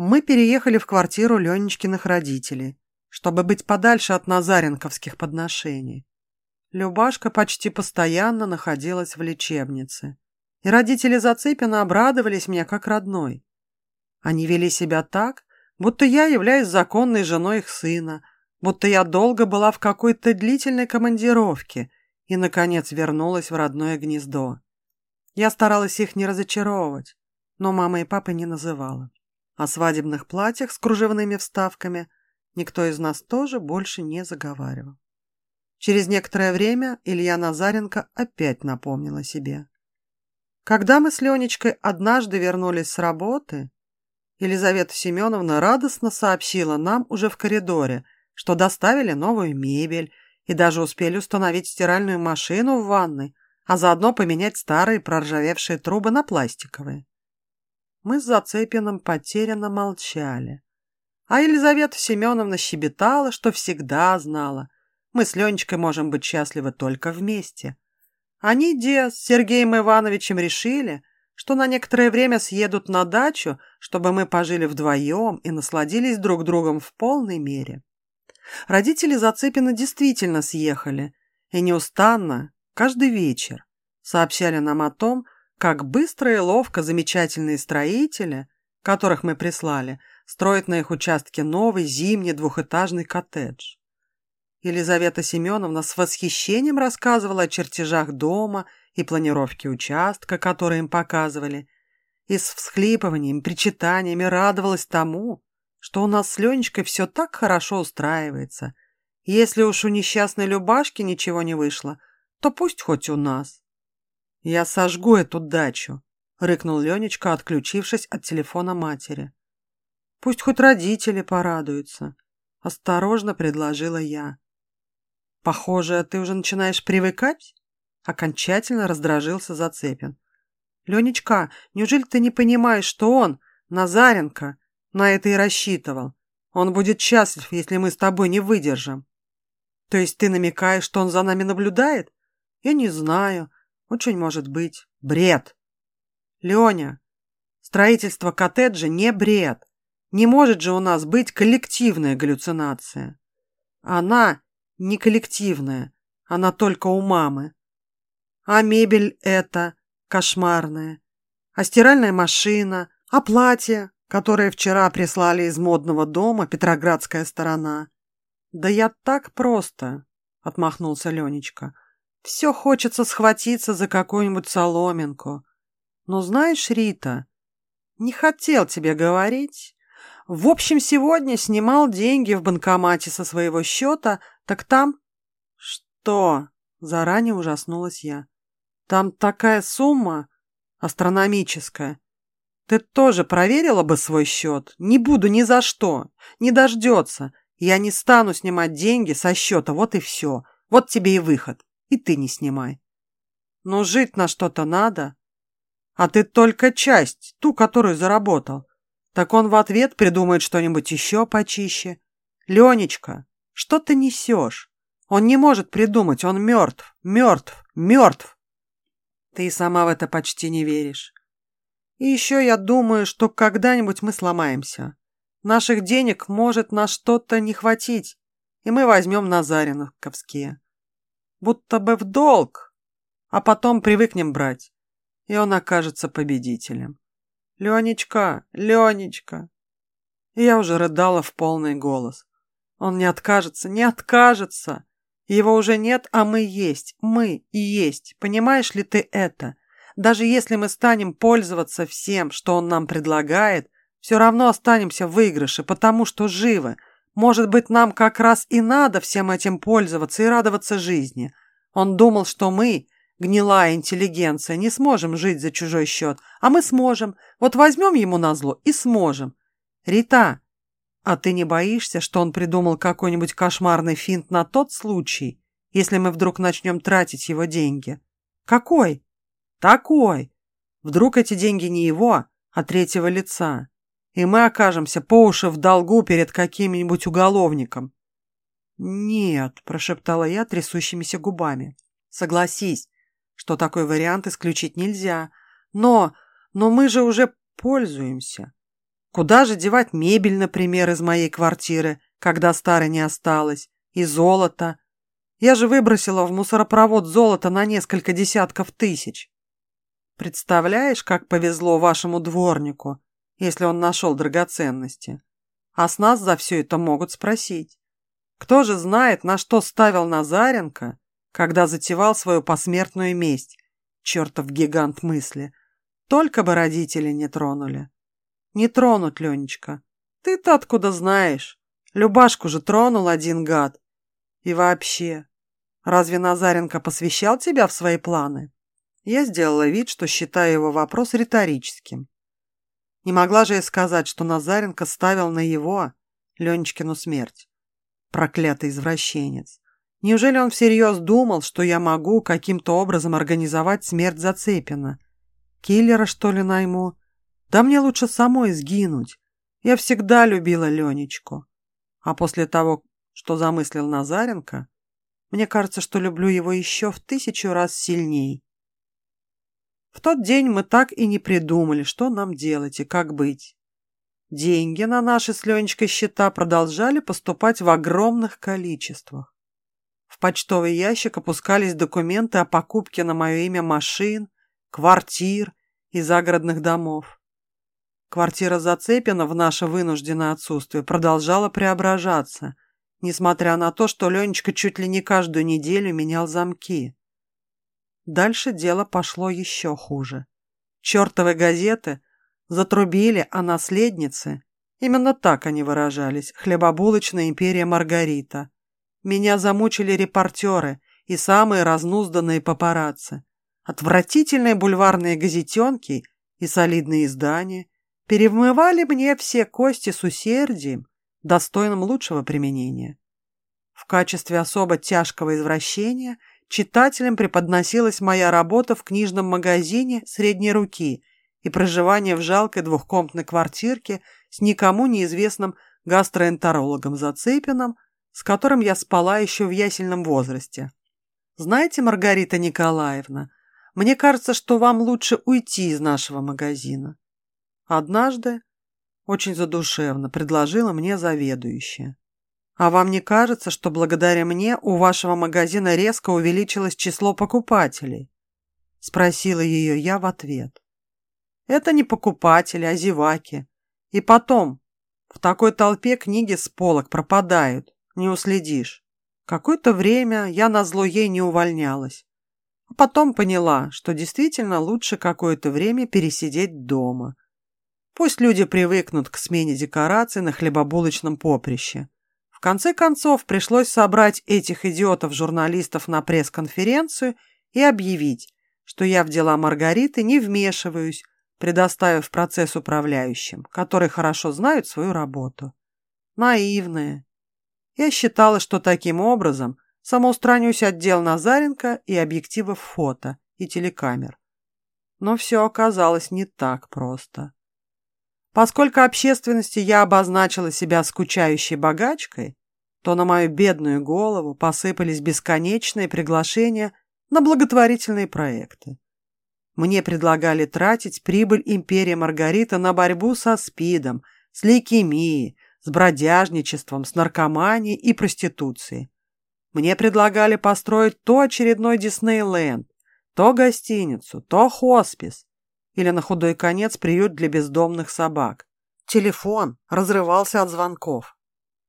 Мы переехали в квартиру Ленечкиных родителей, чтобы быть подальше от назаренковских подношений. Любашка почти постоянно находилась в лечебнице, и родители Зацепина обрадовались мне как родной. Они вели себя так, будто я являюсь законной женой их сына, будто я долго была в какой-то длительной командировке и, наконец, вернулась в родное гнездо. Я старалась их не разочаровывать, но мама и папа не называла. О свадебных платьях с кружевными вставками никто из нас тоже больше не заговаривал. Через некоторое время Илья Назаренко опять напомнил о себе. Когда мы с Ленечкой однажды вернулись с работы, Елизавета Семеновна радостно сообщила нам уже в коридоре, что доставили новую мебель и даже успели установить стиральную машину в ванной, а заодно поменять старые проржавевшие трубы на пластиковые. Мы с Зацепиным потерянно молчали. А Елизавета Семеновна щебетала, что всегда знала. Мы с Ленечкой можем быть счастливы только вместе. Они, де, с Сергеем Ивановичем решили, что на некоторое время съедут на дачу, чтобы мы пожили вдвоем и насладились друг другом в полной мере. Родители Зацепина действительно съехали, и неустанно, каждый вечер, сообщали нам о том, как быстро и ловко замечательные строители, которых мы прислали, строят на их участке новый зимний двухэтажный коттедж. Елизавета Семеновна с восхищением рассказывала о чертежах дома и планировке участка, которые им показывали, и с всхлипыванием, причитаниями радовалась тому, что у нас с Ленечкой все так хорошо устраивается. Если уж у несчастной Любашки ничего не вышло, то пусть хоть у нас. «Я сожгу эту дачу», — рыкнул Ленечка, отключившись от телефона матери. «Пусть хоть родители порадуются», — осторожно предложила я. «Похоже, ты уже начинаешь привыкать?» Окончательно раздражился Зацепин. «Ленечка, неужели ты не понимаешь, что он, Назаренко, на это и рассчитывал? Он будет счастлив, если мы с тобой не выдержим». «То есть ты намекаешь, что он за нами наблюдает?» «Я не знаю. Очень может быть. Бред. Леня, строительство коттеджа не бред. Не может же у нас быть коллективная галлюцинация. Она не коллективная, она только у мамы. А мебель эта кошмарная. А стиральная машина, а платье, которое вчера прислали из модного дома Петроградская сторона. Да я так просто, отмахнулся Ленечка. Все хочется схватиться за какую-нибудь соломинку. Но знаешь, Рита, не хотел тебе говорить. В общем, сегодня снимал деньги в банкомате со своего счета, так там... Что? Заранее ужаснулась я. Там такая сумма астрономическая. Ты тоже проверила бы свой счет? Не буду ни за что. Не дождется. Я не стану снимать деньги со счета, вот и все. Вот тебе и выход. И ты не снимай. Но жить на что-то надо. А ты только часть, ту, которую заработал. Так он в ответ придумает что-нибудь еще почище. Ленечка, что ты несешь? Он не может придумать, он мертв, мертв, мертв. Ты и сама в это почти не веришь. И еще я думаю, что когда-нибудь мы сломаемся. Наших денег может на что-то не хватить, и мы возьмем Назариновковские будто бы в долг, а потом привыкнем брать, и он окажется победителем. Ленечка, Ленечка. Я уже рыдала в полный голос. Он не откажется, не откажется. Его уже нет, а мы есть, мы и есть. Понимаешь ли ты это? Даже если мы станем пользоваться всем, что он нам предлагает, все равно останемся в выигрыше, потому что живы, может быть, нам как раз и надо всем этим пользоваться и радоваться жизни. Он думал, что мы, гнилая интеллигенция, не сможем жить за чужой счет, а мы сможем. Вот возьмем ему назло и сможем. Рита, а ты не боишься, что он придумал какой-нибудь кошмарный финт на тот случай, если мы вдруг начнем тратить его деньги? Какой? Такой. Вдруг эти деньги не его, а третьего лица и мы окажемся по уши в долгу перед каким-нибудь уголовником. «Нет», – прошептала я трясущимися губами. «Согласись, что такой вариант исключить нельзя. Но, но мы же уже пользуемся. Куда же девать мебель, например, из моей квартиры, когда старой не осталось, и золото? Я же выбросила в мусоропровод золото на несколько десятков тысяч. Представляешь, как повезло вашему дворнику, если он нашел драгоценности? А с нас за все это могут спросить. Кто же знает, на что ставил Назаренко, когда затевал свою посмертную месть? Чертов гигант мысли. Только бы родители не тронули. Не тронут, Ленечка. Ты-то откуда знаешь? Любашку же тронул один гад. И вообще, разве Назаренко посвящал тебя в свои планы? Я сделала вид, что считаю его вопрос риторическим. Не могла же я сказать, что Назаренко ставил на его, Ленечкину, смерть. Проклятый извращенец. Неужели он всерьез думал, что я могу каким-то образом организовать смерть Зацепина? Киллера, что ли, найму? Да мне лучше самой сгинуть. Я всегда любила Ленечку. А после того, что замыслил Назаренко, мне кажется, что люблю его еще в тысячу раз сильней. В тот день мы так и не придумали, что нам делать и как быть. Деньги на наши с Ленечкой счета продолжали поступать в огромных количествах. В почтовый ящик опускались документы о покупке на мое имя машин, квартир и загородных домов. Квартира Зацепина в наше вынужденное отсутствие продолжала преображаться, несмотря на то, что Ленечка чуть ли не каждую неделю менял замки. Дальше дело пошло еще хуже. Чертовы газеты затрубили о наследнице, именно так они выражались, хлебобулочная империя Маргарита. Меня замучили репортеры и самые разнузданные папарацци. Отвратительные бульварные газетенки и солидные издания перемывали мне все кости с усердием, достойным лучшего применения. В качестве особо тяжкого извращения читателям преподносилась моя работа в книжном магазине средней руки и проживание в жалкой двухкомнатной квартирке с никому неизвестным гастроэнтерологом Зацепиным, с которым я спала еще в ясельном возрасте. Знаете, Маргарита Николаевна, мне кажется, что вам лучше уйти из нашего магазина. Однажды, очень задушевно, предложила мне заведующая. А вам не кажется, что благодаря мне у вашего магазина резко увеличилось число покупателей? Спросила ее я в ответ. Это не покупатели, а зеваки. И потом, в такой толпе книги с полок пропадают, не уследишь. Какое-то время я на зло ей не увольнялась. А потом поняла, что действительно лучше какое-то время пересидеть дома. Пусть люди привыкнут к смене декораций на хлебобулочном поприще. В конце концов, пришлось собрать этих идиотов-журналистов на пресс-конференцию и объявить, что я в дела Маргариты не вмешиваюсь, предоставив процесс управляющим, которые хорошо знают свою работу. Наивная. Я считала, что таким образом самоустранюсь от дел Назаренко и объективов фото и телекамер. Но все оказалось не так просто. Поскольку общественности я обозначила себя скучающей богачкой, то на мою бедную голову посыпались бесконечные приглашения на благотворительные проекты. Мне предлагали тратить прибыль империи Маргарита на борьбу со СПИДом, с лейкемией, с бродяжничеством, с наркоманией и проституцией. Мне предлагали построить то очередной Диснейленд, то гостиницу, то хоспис, или на худой конец приют для бездомных собак. Телефон разрывался от звонков.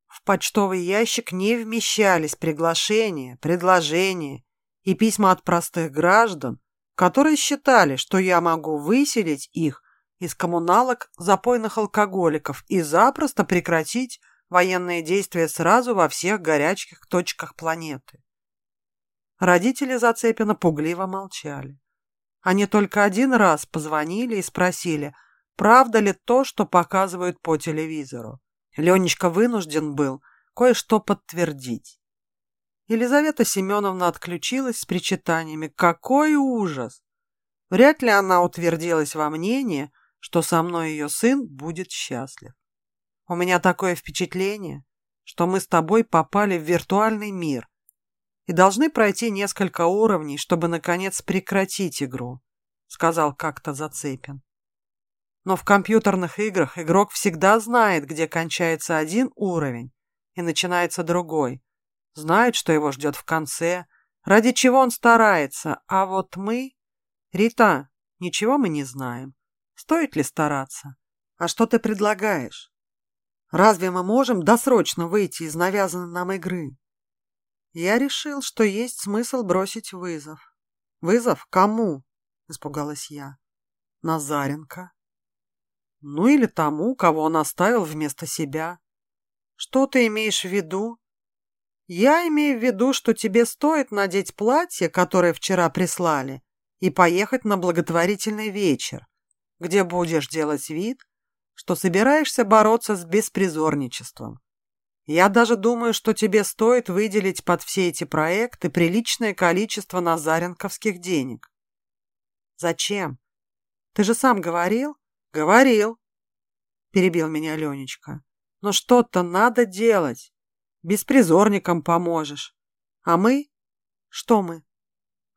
В почтовый ящик не вмещались приглашения, предложения и письма от простых граждан, которые считали, что я могу выселить их из коммуналок запойных алкоголиков и запросто прекратить военные действия сразу во всех горячих точках планеты. Родители Зацепина пугливо молчали. Они только один раз позвонили и спросили, правда ли то, что показывают по телевизору. Ленечка вынужден был кое-что подтвердить. Елизавета Семеновна отключилась с причитаниями. Какой ужас! Вряд ли она утвердилась во мнении, что со мной ее сын будет счастлив. У меня такое впечатление, что мы с тобой попали в виртуальный мир, и должны пройти несколько уровней, чтобы, наконец, прекратить игру», — сказал как-то Зацепин. Но в компьютерных играх игрок всегда знает, где кончается один уровень и начинается другой. Знает, что его ждет в конце, ради чего он старается, а вот мы... Рита, ничего мы не знаем. Стоит ли стараться? А что ты предлагаешь? Разве мы можем досрочно выйти из навязанной нам игры? Я решил, что есть смысл бросить вызов. Вызов кому? Испугалась я. Назаренко. Ну или тому, кого он оставил вместо себя. Что ты имеешь в виду? Я имею в виду, что тебе стоит надеть платье, которое вчера прислали, и поехать на благотворительный вечер, где будешь делать вид, что собираешься бороться с беспризорничеством. Я даже думаю, что тебе стоит выделить под все эти проекты приличное количество назаренковских денег. Зачем? Ты же сам говорил? Говорил, перебил меня Ленечка. Но что-то надо делать. Беспризорникам поможешь. А мы? Что мы?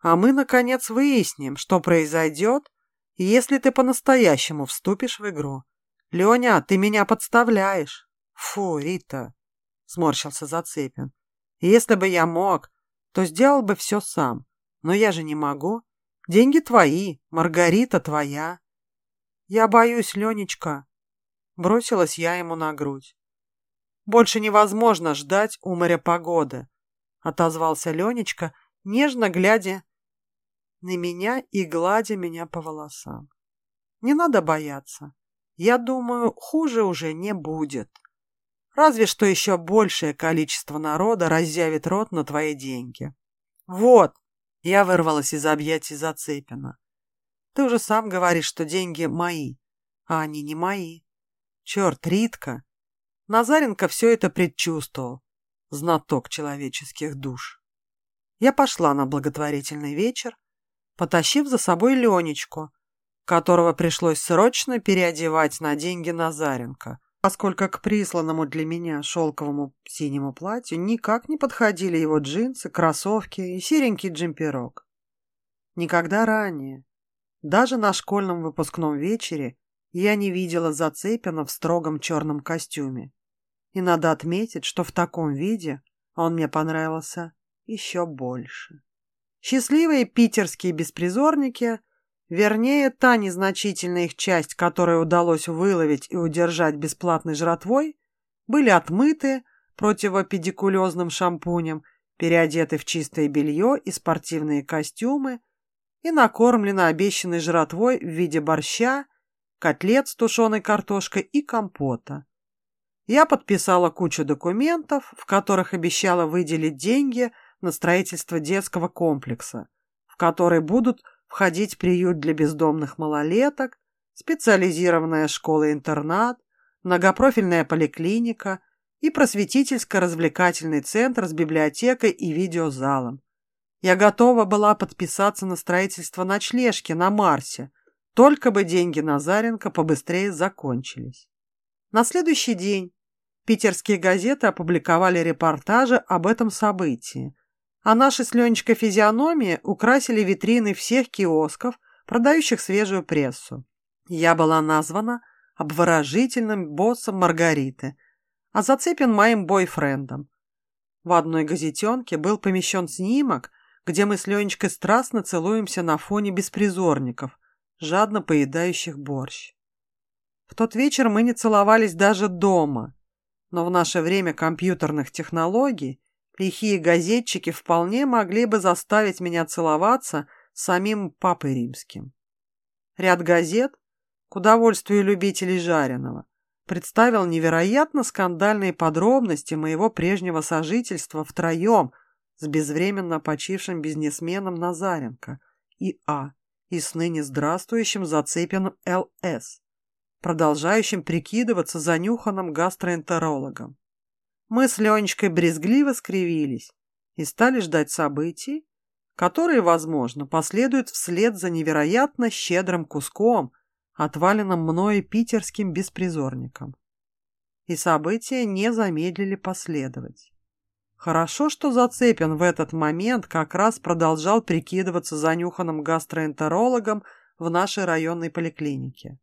А мы, наконец, выясним, что произойдет, если ты по-настоящему вступишь в игру. Леня, ты меня подставляешь. Фу, Рита, сморщился Зацепин. Если бы я мог, то сделал бы все сам. Но я же не могу. Деньги твои, Маргарита твоя. Я боюсь, Ленечка. Бросилась я ему на грудь. Больше невозможно ждать у моря погоды, отозвался Ленечка, нежно глядя на меня и гладя меня по волосам. Не надо бояться. Я думаю, хуже уже не будет. Разве что еще большее количество народа разъявит рот на твои деньги. Вот, я вырвалась из объятий Зацепина. Ты уже сам говоришь, что деньги мои, а они не мои. Черт, Ритка. Назаренко все это предчувствовал. Знаток человеческих душ. Я пошла на благотворительный вечер, потащив за собой Ленечку, которого пришлось срочно переодевать на деньги Назаренко, поскольку к присланному для меня шелковому синему платью никак не подходили его джинсы, кроссовки и серенький джемперок. Никогда ранее, даже на школьном выпускном вечере, я не видела Зацепина в строгом черном костюме. И надо отметить, что в таком виде он мне понравился еще больше. Счастливые питерские беспризорники – Вернее, та незначительная их часть, которую удалось выловить и удержать бесплатной жратвой, были отмыты противопедикулезным шампунем, переодеты в чистое белье и спортивные костюмы и накормлены обещанной жратвой в виде борща, котлет с тушеной картошкой и компота. Я подписала кучу документов, в которых обещала выделить деньги на строительство детского комплекса, в который будут входить приют для бездомных малолеток, специализированная школа-интернат, многопрофильная поликлиника и просветительско-развлекательный центр с библиотекой и видеозалом. Я готова была подписаться на строительство ночлежки на Марсе, только бы деньги Назаренко побыстрее закончились. На следующий день питерские газеты опубликовали репортажи об этом событии, а наши с Ленечкой физиономии украсили витрины всех киосков, продающих свежую прессу. Я была названа обворожительным боссом Маргариты, а Зацепин моим бойфрендом. В одной газетенке был помещен снимок, где мы с Ленечкой страстно целуемся на фоне беспризорников, жадно поедающих борщ. В тот вечер мы не целовались даже дома, но в наше время компьютерных технологий Лихие газетчики вполне могли бы заставить меня целоваться с самим Папой Римским. Ряд газет, к удовольствию любителей жареного, представил невероятно скандальные подробности моего прежнего сожительства втроем с безвременно почившим бизнесменом Назаренко и А, и с ныне здравствующим Зацепиным Л.С., продолжающим прикидываться занюханным гастроэнтерологом. Мы с Ленечкой брезгливо скривились и стали ждать событий, которые, возможно, последуют вслед за невероятно щедрым куском, отваленным мною питерским беспризорником. И события не замедлили последовать. Хорошо, что Зацепин в этот момент как раз продолжал прикидываться занюханным гастроэнтерологом в нашей районной поликлинике.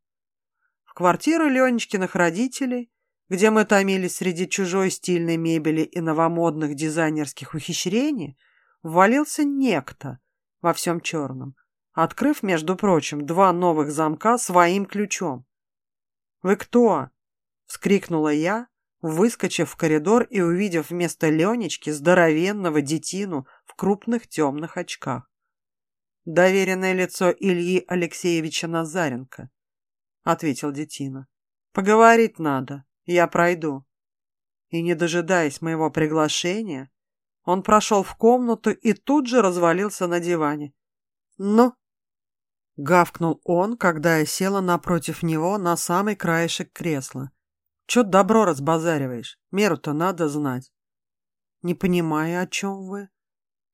в квартиру Ленечкиных родителей, где мы томились среди чужой стильной мебели и новомодных дизайнерских ухищрений, ввалился некто во всем черном, открыв, между прочим, два новых замка своим ключом. «Вы кто?» — вскрикнула я, выскочив в коридор и увидев вместо Ленечки здоровенного детину в крупных темных очках. «Доверенное лицо Ильи Алексеевича Назаренко», — ответил детина. «Поговорить надо, я пройду». И, не дожидаясь моего приглашения, он прошел в комнату и тут же развалился на диване. «Ну?» — гавкнул он, когда я села напротив него на самый краешек кресла. Чё добро разбазариваешь? Меру-то надо знать. Не понимаю, о чем вы.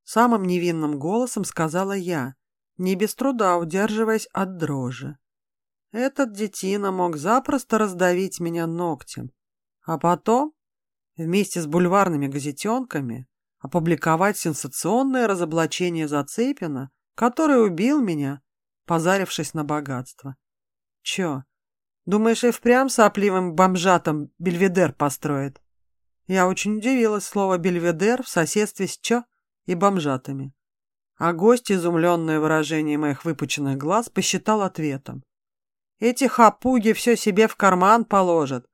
Самым невинным голосом сказала я, не без труда удерживаясь от дрожи. Этот детина мог запросто раздавить меня ногтем, а потом, вместе с бульварными газетенками, опубликовать сенсационное разоблачение Зацепина, который убил меня, позарившись на богатство. Чё, Думаешь, и впрямь сопливым бомжатам бельведер построит? Я очень удивилась слово «бельведер» в соседстве с «чё» и бомжатами. А гость, изумленное выражение моих выпученных глаз, посчитал ответом. Эти хапуги все себе в карман положат,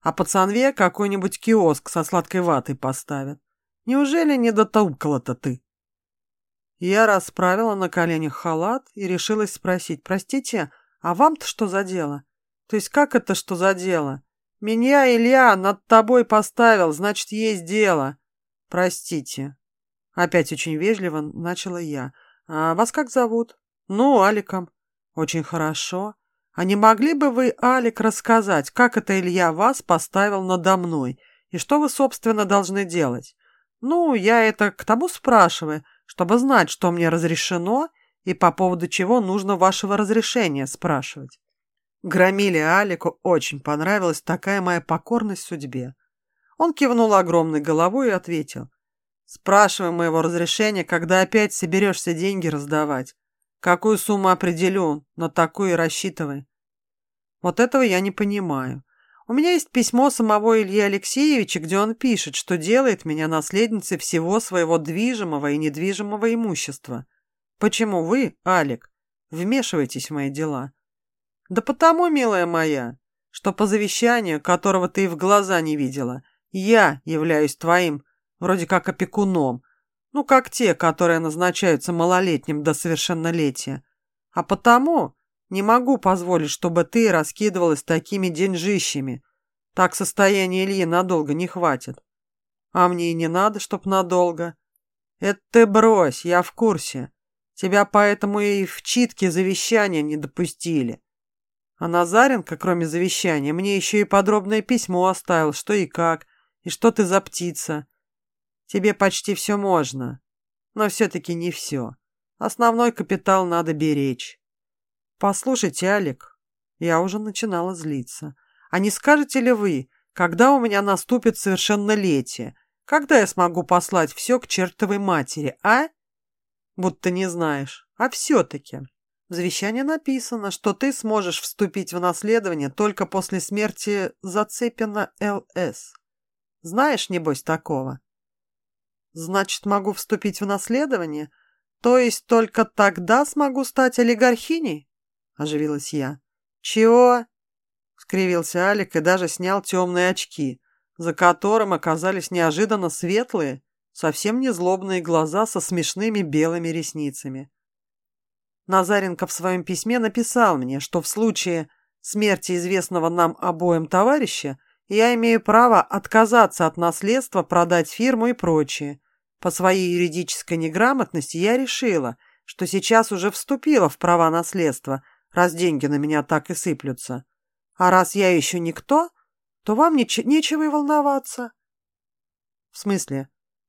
а пацанве какой-нибудь киоск со сладкой ватой поставят. Неужели не дотолкала-то ты? Я расправила на коленях халат и решилась спросить, простите, а вам-то что за дело? То есть как это что за дело? Меня Илья над тобой поставил, значит, есть дело. Простите. Опять очень вежливо начала я. А вас как зовут? Ну, Аликом. Очень хорошо. А не могли бы вы, Алик, рассказать, как это Илья вас поставил надо мной? И что вы, собственно, должны делать? Ну, я это к тому спрашиваю, чтобы знать, что мне разрешено и по поводу чего нужно вашего разрешения спрашивать. Громиле Алику очень понравилась такая моя покорность судьбе. Он кивнул огромной головой и ответил. «Спрашивай моего разрешения, когда опять соберешься деньги раздавать. Какую сумму определю, но такую и рассчитывай». Вот этого я не понимаю. У меня есть письмо самого Ильи Алексеевича, где он пишет, что делает меня наследницей всего своего движимого и недвижимого имущества. Почему вы, Алик, вмешиваетесь в мои дела?» Да потому, милая моя, что по завещанию, которого ты и в глаза не видела, я являюсь твоим, вроде как опекуном, ну, как те, которые назначаются малолетним до совершеннолетия. А потому не могу позволить, чтобы ты раскидывалась такими деньжищами. Так состояние Ильи надолго не хватит. А мне и не надо, чтоб надолго. Это ты брось, я в курсе. Тебя поэтому и в читке завещания не допустили. А Назаренко, кроме завещания, мне еще и подробное письмо оставил, что и как, и что ты за птица. Тебе почти все можно, но все-таки не все. Основной капитал надо беречь. Послушайте, Алик, я уже начинала злиться. А не скажете ли вы, когда у меня наступит совершеннолетие? Когда я смогу послать все к чертовой матери, а? Будто не знаешь. А все-таки. В завещании написано, что ты сможешь вступить в наследование только после смерти Зацепина Л.С. Знаешь, небось, такого? Значит, могу вступить в наследование? То есть только тогда смогу стать олигархиней? Оживилась я. Чего? Скривился Алик и даже снял темные очки, за которым оказались неожиданно светлые, совсем не злобные глаза со смешными белыми ресницами. Назаренко в своем письме написал мне, что в случае смерти известного нам обоим товарища я имею право отказаться от наследства, продать фирму и прочее. По своей юридической неграмотности я решила, что сейчас уже вступила в права наследства, раз деньги на меня так и сыплются. А раз я еще никто, то вам неч нечего и волноваться. В смысле?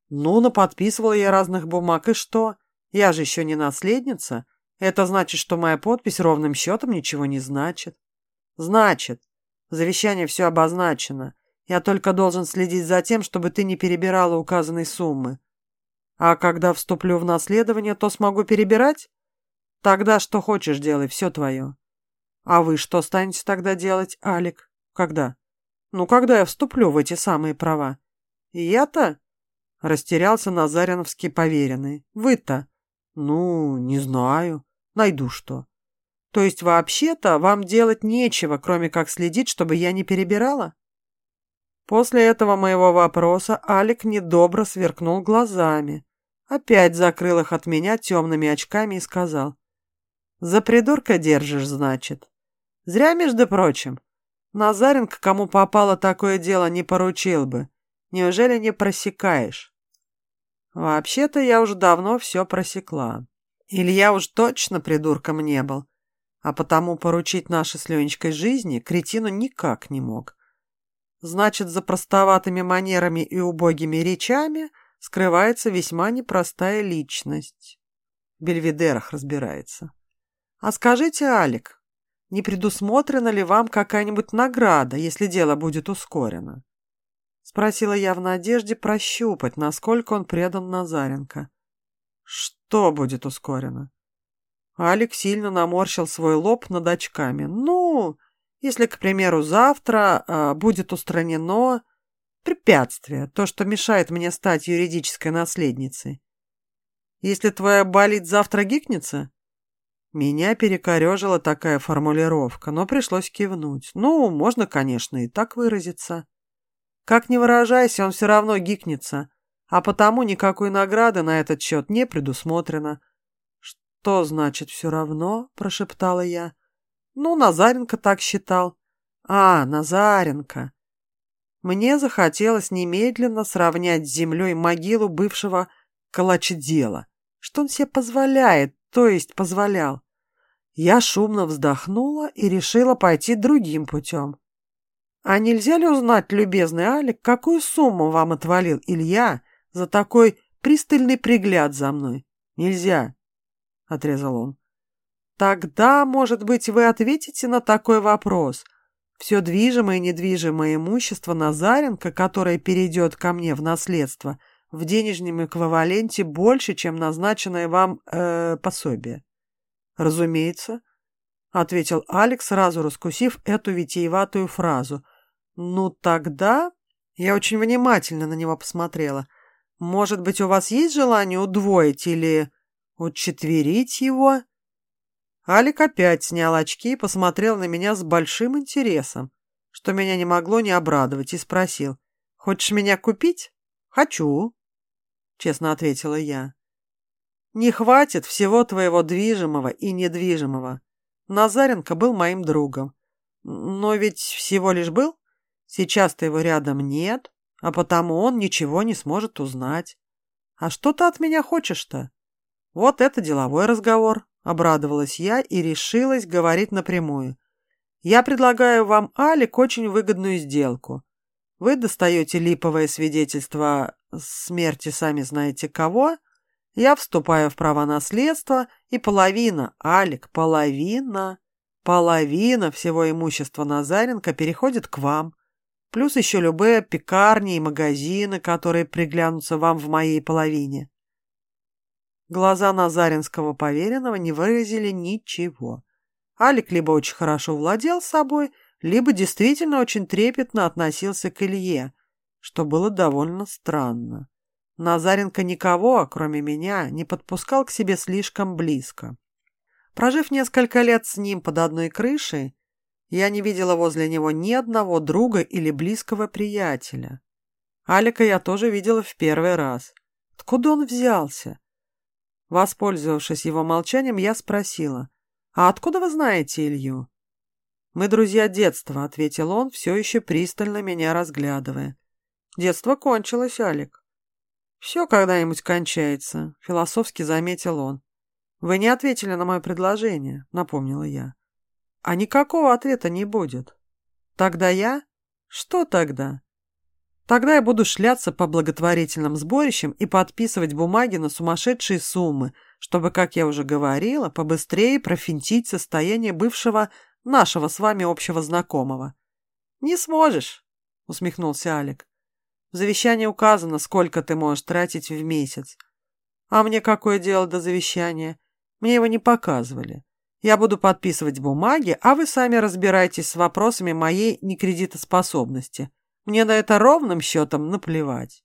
Ну, наподписывала я разных бумаг, и что? Я же еще не наследница. Это значит, что моя подпись ровным счетом ничего не значит. Значит. В завещании все обозначено. Я только должен следить за тем, чтобы ты не перебирала указанной суммы. А когда вступлю в наследование, то смогу перебирать? Тогда что хочешь делай, все твое. А вы что станете тогда делать, Алик? Когда? Ну, когда я вступлю в эти самые права? Я-то? Растерялся Назариновский поверенный. Вы-то? Ну, не знаю. Найду что. То есть вообще-то вам делать нечего, кроме как следить, чтобы я не перебирала? После этого моего вопроса Алик недобро сверкнул глазами, опять закрыл их от меня темными очками и сказал. «За придурка держишь, значит? Зря, между прочим. Назаренко, кому попало такое дело, не поручил бы. Неужели не просекаешь?» «Вообще-то я уже давно все просекла. Илья уж точно придурком не был а потому поручить нашей с Ленечкой жизни кретину никак не мог. Значит, за простоватыми манерами и убогими речами скрывается весьма непростая личность. В бельведерах разбирается. А скажите, Алик, не предусмотрена ли вам какая-нибудь награда, если дело будет ускорено? Спросила я в надежде прощупать, насколько он предан Назаренко. Что будет ускорено? Алик сильно наморщил свой лоб над очками. «Ну, если, к примеру, завтра э, будет устранено препятствие, то, что мешает мне стать юридической наследницей. Если твоя болит завтра гикнется?» Меня перекорежила такая формулировка, но пришлось кивнуть. Ну, можно, конечно, и так выразиться. Как ни выражайся, он все равно гикнется, а потому никакой награды на этот счет не предусмотрено. «Что значит все равно?» – прошептала я. «Ну, Назаренко так считал». «А, Назаренко». Мне захотелось немедленно сравнять с землей могилу бывшего калачедела. Что он себе позволяет, то есть позволял. Я шумно вздохнула и решила пойти другим путем. «А нельзя ли узнать, любезный Алик, какую сумму вам отвалил Илья за такой пристальный пригляд за мной?» «Нельзя. — отрезал он. «Тогда, может быть, вы ответите на такой вопрос. Все движимое и недвижимое имущество Назаренко, которое перейдет ко мне в наследство, в денежном эквиваленте больше, чем назначенное вам э, пособие». «Разумеется», — ответил Алекс, сразу раскусив эту витиеватую фразу. «Ну тогда...» Я очень внимательно на него посмотрела. «Может быть, у вас есть желание удвоить или...» Учетверить его? Алик опять снял очки и посмотрел на меня с большим интересом, что меня не могло не обрадовать, и спросил. «Хочешь меня купить?» «Хочу», — честно ответила я. «Не хватит всего твоего движимого и недвижимого. Назаренко был моим другом. Но ведь всего лишь был. Сейчас-то его рядом нет, а потому он ничего не сможет узнать. А что ты от меня хочешь-то?» «Вот это деловой разговор», — обрадовалась я и решилась говорить напрямую. «Я предлагаю вам, Алик, очень выгодную сделку. Вы достаете липовое свидетельство смерти сами знаете кого, я вступаю в право наследства, и половина, Алик, половина, половина всего имущества Назаренко переходит к вам, плюс еще любые пекарни и магазины, которые приглянутся вам в моей половине. Глаза Назаринского поверенного не выразили ничего. Алик либо очень хорошо владел собой, либо действительно очень трепетно относился к Илье, что было довольно странно. Назаренко никого, кроме меня, не подпускал к себе слишком близко. Прожив несколько лет с ним под одной крышей, я не видела возле него ни одного друга или близкого приятеля. Алика я тоже видела в первый раз. Откуда он взялся? Воспользовавшись его молчанием, я спросила, «А откуда вы знаете Илью?» «Мы друзья детства», — ответил он, все еще пристально меня разглядывая. «Детство кончилось, Алик». «Все когда-нибудь кончается», — философски заметил он. «Вы не ответили на мое предложение», — напомнила я. «А никакого ответа не будет». «Тогда я?» «Что тогда?» Тогда я буду шляться по благотворительным сборищам и подписывать бумаги на сумасшедшие суммы, чтобы, как я уже говорила, побыстрее профинтить состояние бывшего нашего с вами общего знакомого. «Не сможешь», — усмехнулся Алик. «В завещании указано, сколько ты можешь тратить в месяц. А мне какое дело до завещания? Мне его не показывали. Я буду подписывать бумаги, а вы сами разбирайтесь с вопросами моей некредитоспособности. Мне на это ровным счетом наплевать.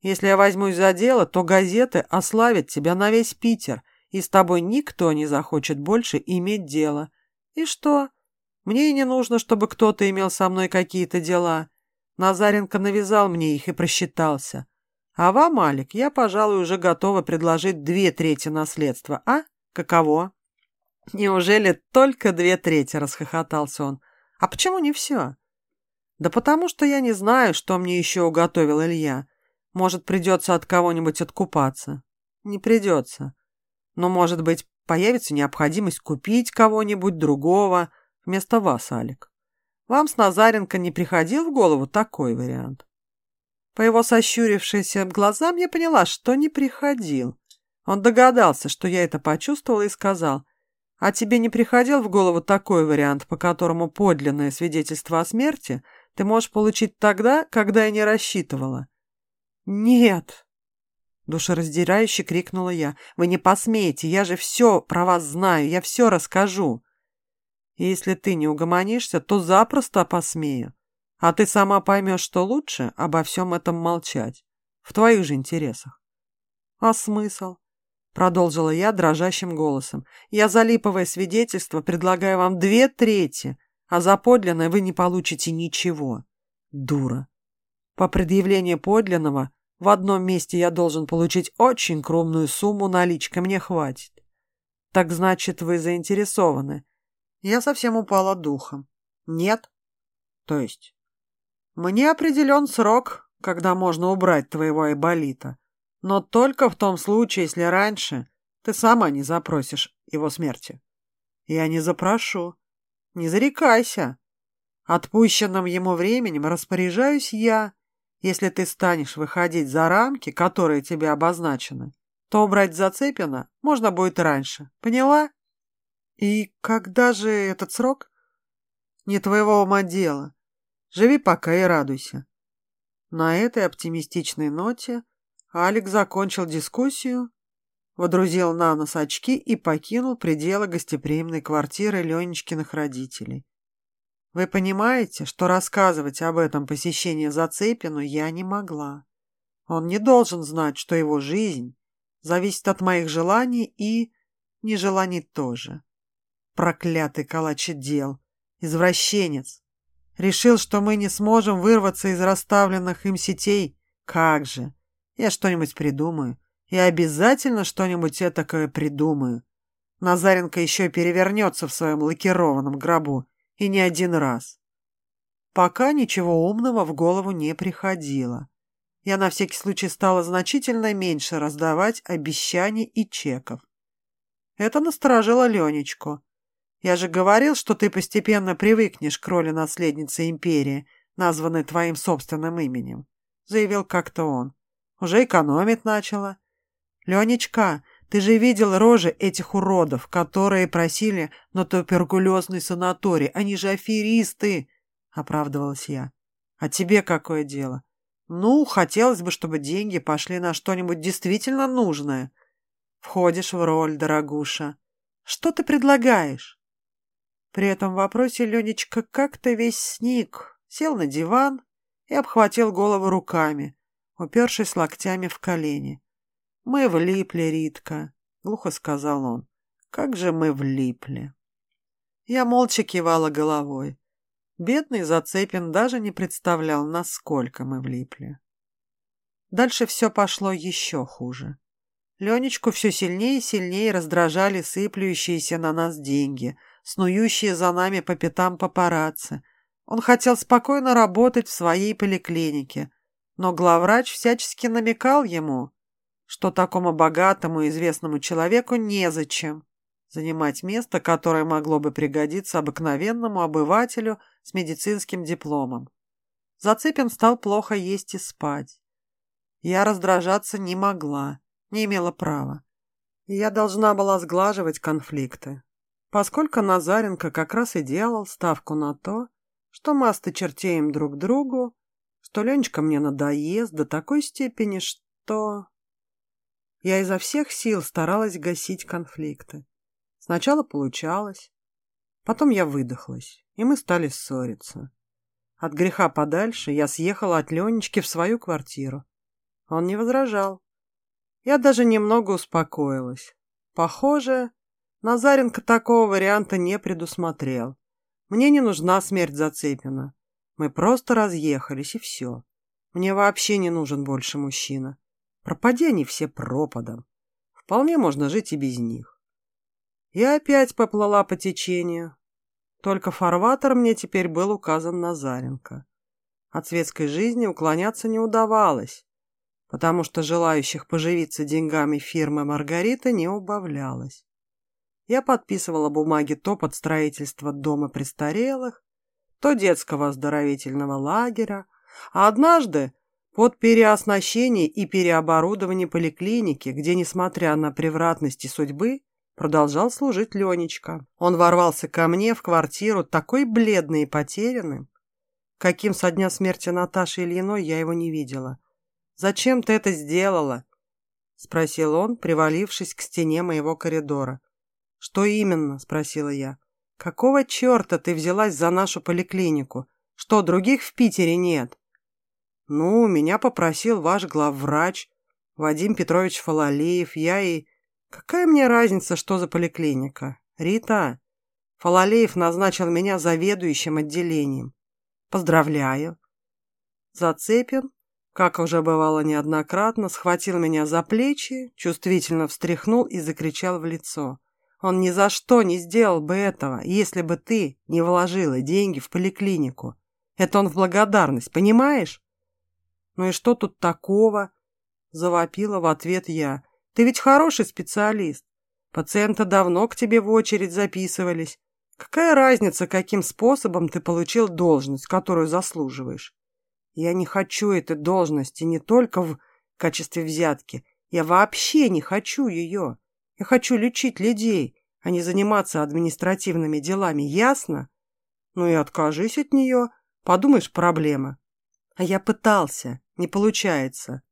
Если я возьмусь за дело, то газеты ославят тебя на весь Питер, и с тобой никто не захочет больше иметь дело. И что? Мне и не нужно, чтобы кто-то имел со мной какие-то дела. Назаренко навязал мне их и просчитался. А вам, Алик, я, пожалуй, уже готова предложить две трети наследства. А? Каково? «Неужели только две трети?» – расхохотался он. «А почему не все?» «Да потому что я не знаю, что мне еще уготовил Илья. Может, придется от кого-нибудь откупаться?» «Не придется. Но, может быть, появится необходимость купить кого-нибудь другого вместо вас, Алик. Вам с Назаренко не приходил в голову такой вариант?» По его сощурившимся глазам я поняла, что не приходил. Он догадался, что я это почувствовала и сказал – а тебе не приходил в голову такой вариант, по которому подлинное свидетельство о смерти ты можешь получить тогда, когда я не рассчитывала? Нет. Душераздирающе крикнула я. Вы не посмеете, я же все про вас знаю, я все расскажу. Если ты не угомонишься, то запросто посмею. А ты сама поймешь, что лучше обо всем этом молчать. В твоих же интересах. А смысл? Продолжила я дрожащим голосом. «Я за липовое свидетельство предлагаю вам две трети, а за подлинное вы не получите ничего. Дура. По предъявлению подлинного в одном месте я должен получить очень крупную сумму наличка, мне хватит. Так значит, вы заинтересованы. Я совсем упала духом. Нет? То есть? Мне определен срок, когда можно убрать твоего Айболита. Но только в том случае, если раньше ты сама не запросишь его смерти. Я не запрошу. Не зарекайся. Отпущенным ему временем распоряжаюсь я. Если ты станешь выходить за рамки, которые тебе обозначены, то убрать Зацепина можно будет раньше. Поняла? И когда же этот срок? Не твоего ума дело. Живи пока и радуйся. На этой оптимистичной ноте Алик закончил дискуссию, водрузил на нос очки и покинул пределы гостеприимной квартиры Ленечкиных родителей. Вы понимаете, что рассказывать об этом посещении Зацепину я не могла. Он не должен знать, что его жизнь зависит от моих желаний и нежеланий тоже. Проклятый калач дел, извращенец. Решил, что мы не сможем вырваться из расставленных им сетей. Как же! Я что-нибудь придумаю. Я обязательно что-нибудь этакое придумаю. Назаренко еще перевернется в своем лакированном гробу. И не один раз. Пока ничего умного в голову не приходило. Я на всякий случай стала значительно меньше раздавать обещаний и чеков. Это насторожило Ленечку. Я же говорил, что ты постепенно привыкнешь к роли наследницы империи, названной твоим собственным именем, заявил как-то он. Уже экономить начала. Ленечка, ты же видел рожи этих уродов, которые просили на туберкулезный санаторий. Они же аферисты, оправдывалась я. А тебе какое дело? Ну, хотелось бы, чтобы деньги пошли на что-нибудь действительно нужное. Входишь в роль, дорогуша. Что ты предлагаешь? При этом вопросе Ленечка как-то весь сник, сел на диван и обхватил голову руками, упершись локтями в колени. «Мы влипли, Ритка», — глухо сказал он. «Как же мы влипли!» Я молча кивала головой. Бедный Зацепин даже не представлял, насколько мы влипли. Дальше все пошло еще хуже. Ленечку все сильнее и сильнее раздражали сыплющиеся на нас деньги, снующие за нами по пятам папарацци. Он хотел спокойно работать в своей поликлинике, но главврач всячески намекал ему, что такому богатому и известному человеку незачем занимать место, которое могло бы пригодиться обыкновенному обывателю с медицинским дипломом. Зацепин стал плохо есть и спать. Я раздражаться не могла, не имела права. Я должна была сглаживать конфликты, поскольку Назаренко как раз и делал ставку на то, что мы осточертеем друг другу что Ленечка мне надоест до такой степени, что... Я изо всех сил старалась гасить конфликты. Сначала получалось, потом я выдохлась, и мы стали ссориться. От греха подальше я съехала от Ленечки в свою квартиру. Он не возражал. Я даже немного успокоилась. Похоже, Назаренко такого варианта не предусмотрел. Мне не нужна смерть Зацепина. Мы просто разъехались, и все. Мне вообще не нужен больше мужчина. Пропади они все пропадом. Вполне можно жить и без них. Я опять поплыла по течению. Только фарватер мне теперь был указан Назаренко. От светской жизни уклоняться не удавалось, потому что желающих поживиться деньгами фирмы «Маргарита» не убавлялось. Я подписывала бумаги то под строительство дома престарелых, то детского оздоровительного лагеря, а однажды под переоснащение и переоборудование поликлиники, где, несмотря на превратности судьбы, продолжал служить Ленечка. Он ворвался ко мне в квартиру такой бледный и потерянным, каким со дня смерти Наташи Ильиной я его не видела. «Зачем ты это сделала?» — спросил он, привалившись к стене моего коридора. «Что именно?» — спросила я. «Какого черта ты взялась за нашу поликлинику? Что, других в Питере нет?» «Ну, меня попросил ваш главврач, Вадим Петрович Фалалеев, я и...» «Какая мне разница, что за поликлиника? Рита, Фалалеев назначил меня заведующим отделением. Поздравляю!» Зацепин, как уже бывало неоднократно, схватил меня за плечи, чувствительно встряхнул и закричал в лицо. Он ни за что не сделал бы этого, если бы ты не вложила деньги в поликлинику. Это он в благодарность, понимаешь? Ну и что тут такого? Завопила в ответ я. Ты ведь хороший специалист. Пациенты давно к тебе в очередь записывались. Какая разница, каким способом ты получил должность, которую заслуживаешь? Я не хочу этой должности не только в качестве взятки. Я вообще не хочу ее. Я хочу лечить людей, а не заниматься административными делами, ясно? Ну и откажись от нее. Подумаешь, проблема. А я пытался, не получается.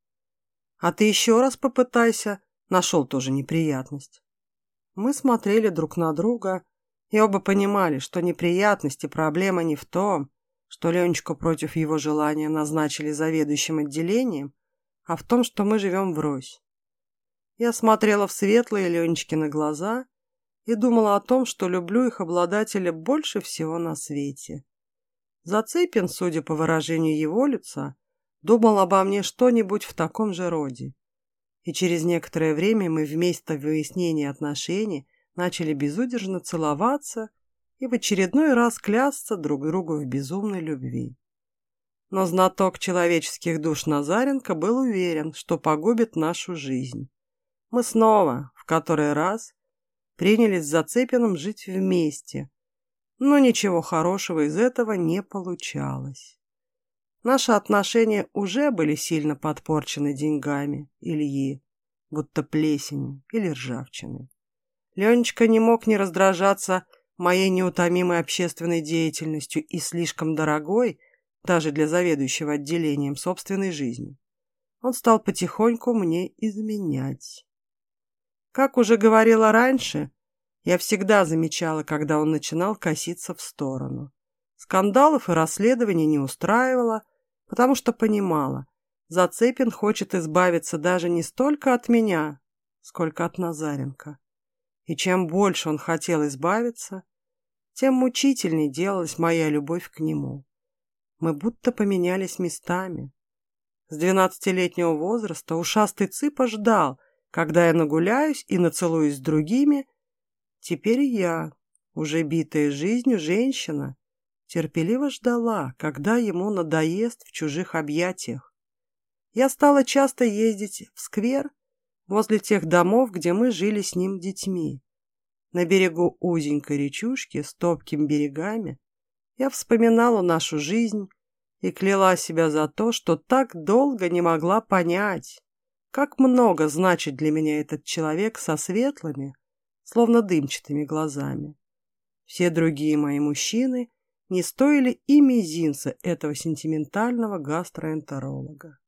А ты еще раз попытайся. Нашел тоже неприятность. Мы смотрели друг на друга и оба понимали, что неприятность и проблема не в том, что Ленечку против его желания назначили заведующим отделением, а в том, что мы живем врозь. Я смотрела в светлые Ленечкины глаза и думала о том, что люблю их обладателя больше всего на свете. Зацепин, судя по выражению его лица, думал обо мне что-нибудь в таком же роде. И через некоторое время мы вместо выяснения отношений начали безудержно целоваться и в очередной раз клясться друг другу в безумной любви. Но знаток человеческих душ Назаренко был уверен, что погубит нашу жизнь. Мы снова, в который раз, принялись с Зацепиным жить вместе, но ничего хорошего из этого не получалось. Наши отношения уже были сильно подпорчены деньгами Ильи, будто плесенью или ржавчиной. Ленечка не мог не раздражаться моей неутомимой общественной деятельностью и слишком дорогой, даже для заведующего отделением, собственной жизни. Он стал потихоньку мне изменять. Как уже говорила раньше, я всегда замечала, когда он начинал коситься в сторону. Скандалов и расследований не устраивала, потому что понимала, Зацепин хочет избавиться даже не столько от меня, сколько от Назаренко. И чем больше он хотел избавиться, тем мучительней делалась моя любовь к нему. Мы будто поменялись местами. С двенадцатилетнего возраста ушастый Цыпа ждал, когда я нагуляюсь и нацелуюсь с другими, теперь я, уже битая жизнью женщина, терпеливо ждала, когда ему надоест в чужих объятиях. Я стала часто ездить в сквер возле тех домов, где мы жили с ним детьми. На берегу узенькой речушки с топкими берегами я вспоминала нашу жизнь и кляла себя за то, что так долго не могла понять, как много значит для меня этот человек со светлыми, словно дымчатыми глазами. Все другие мои мужчины не стоили и мизинца этого сентиментального гастроэнтеролога.